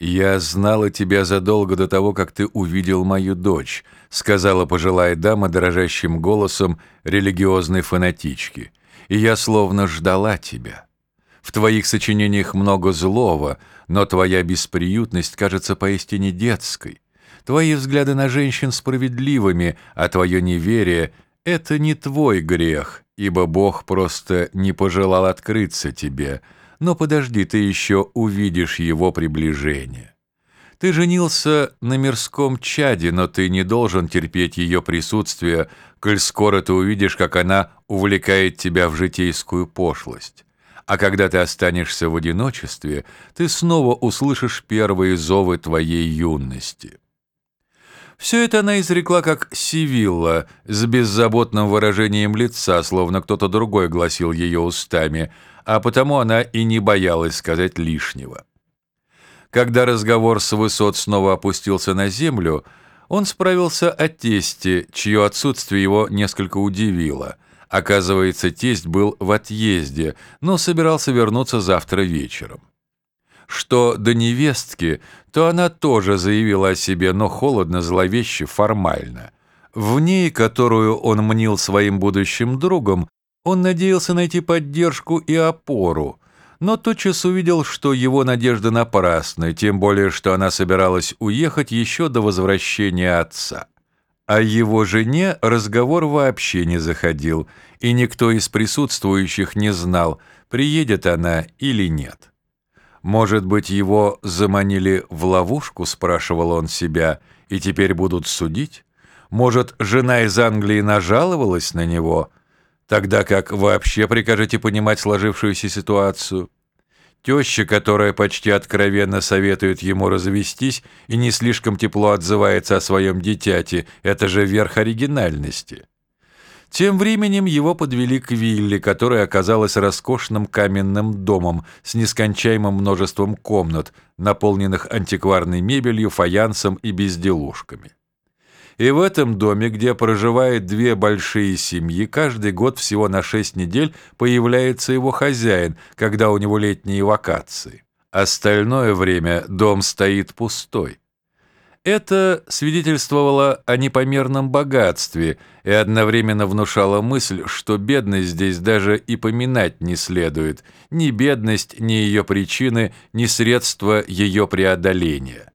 «Я знала тебя задолго до того, как ты увидел мою дочь», сказала пожилая дама дрожащим голосом религиозной фанатички. «И я словно ждала тебя. В твоих сочинениях много злого, но твоя бесприютность кажется поистине детской. Твои взгляды на женщин справедливыми, а твое неверие — это не твой грех, ибо Бог просто не пожелал открыться тебе, но подожди, ты еще увидишь его приближение. Ты женился на мирском чаде, но ты не должен терпеть ее присутствие, коль скоро ты увидишь, как она увлекает тебя в житейскую пошлость. А когда ты останешься в одиночестве, ты снова услышишь первые зовы твоей юности. Все это она изрекла как Сивилла, с беззаботным выражением лица, словно кто-то другой гласил ее устами, а потому она и не боялась сказать лишнего. Когда разговор с высот снова опустился на землю, он справился о тесте, чье отсутствие его несколько удивило. Оказывается, тесть был в отъезде, но собирался вернуться завтра вечером. Что до невестки, то она тоже заявила о себе, но холодно, зловеще, формально. В ней, которую он мнил своим будущим другом, он надеялся найти поддержку и опору, но тотчас увидел, что его надежды напрасны, тем более, что она собиралась уехать еще до возвращения отца. О его жене разговор вообще не заходил, и никто из присутствующих не знал, приедет она или нет. «Может быть, его заманили в ловушку?» — спрашивал он себя, — «и теперь будут судить? Может, жена из Англии нажаловалась на него? Тогда как вообще прикажете понимать сложившуюся ситуацию?» Теща, которая почти откровенно советует ему развестись и не слишком тепло отзывается о своем дитяте, это же верх оригинальности. Тем временем его подвели к вилле, которая оказалась роскошным каменным домом с нескончаемым множеством комнат, наполненных антикварной мебелью, фаянсом и безделушками. И в этом доме, где проживает две большие семьи, каждый год всего на шесть недель появляется его хозяин, когда у него летние вакации. Остальное время дом стоит пустой. Это свидетельствовало о непомерном богатстве и одновременно внушало мысль, что бедность здесь даже и поминать не следует, ни бедность, ни ее причины, ни средства ее преодоления.